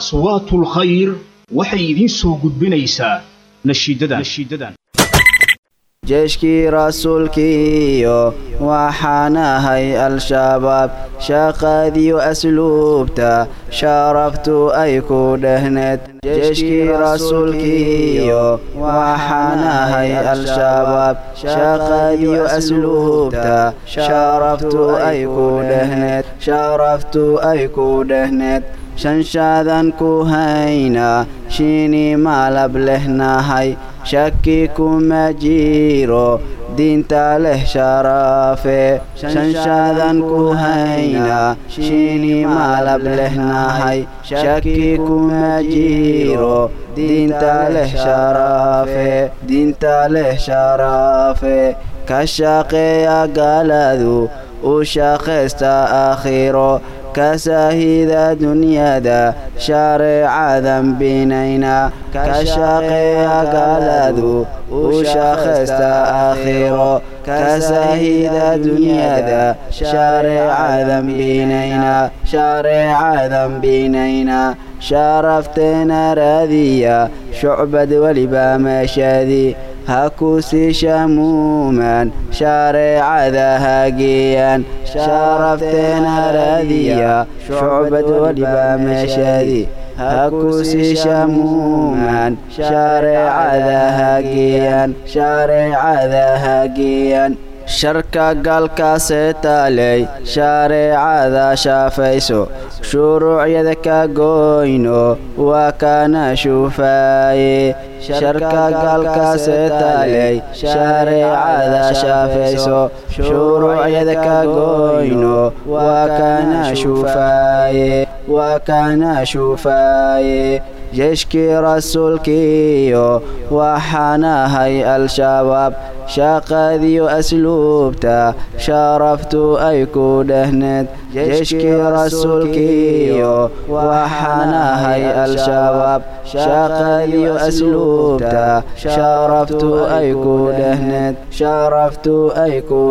aswaatul khayr waxay idiin soo gudbinaysaa nashiidadan jeeshkii rasuulkiiyo waxaan ahay al-shabaab. Shaqadiyo asluubta sharaftu ay ku dhehneed jeeshkii rasuulkiiyo waxaan ahay al-shabaab. Shaqadiyo asluubta sharaftu ay ku dhehneed sharaftu ay ku dhehneed shanshaadan ku hayna shini malab lehnahay shaki kuma jiro diinta leh sharafe. Shanshaadan ku hayna shini malab lehnahay shaki kuma jiro diinta leh sharafe. Diinta leh sharafe. Ka shaqeeya galadu u shaqaysta aakhiro kasaahida dunyada shareecadan binayna ka shaqeeya galadu u shaqaysta aakhiro kasaahida dunyada shareecadan binayna shareecadan binayna sharafteena raadiya shucbad weliba meeshadii ha ku sii shamuumaan shareecada hageeyaan sharafteena raadiya shucbad weliba meeshadii ha ku sii shamuumaan shareecada hageeyaan shareecada hageeyaan sharka galkaasee taaley shareecada shaafayso shuruucyada ka goyno waa kana shufaaye sharka galkaasee taaley shareecada shaafayso shuruucyada ka goyno waa kana shufaaye waa kana shufaaye jeeshkii rasuulkiiyo waxaan ahay al-shabaab shaqadiyo asluubta sharaftu ay ku dhehneed jeeshkii rasuulkiiyo waxaan ahay al-shabaab shaqadiyo asluubta sharaftu ay ku dhehneed sharaftu ay ku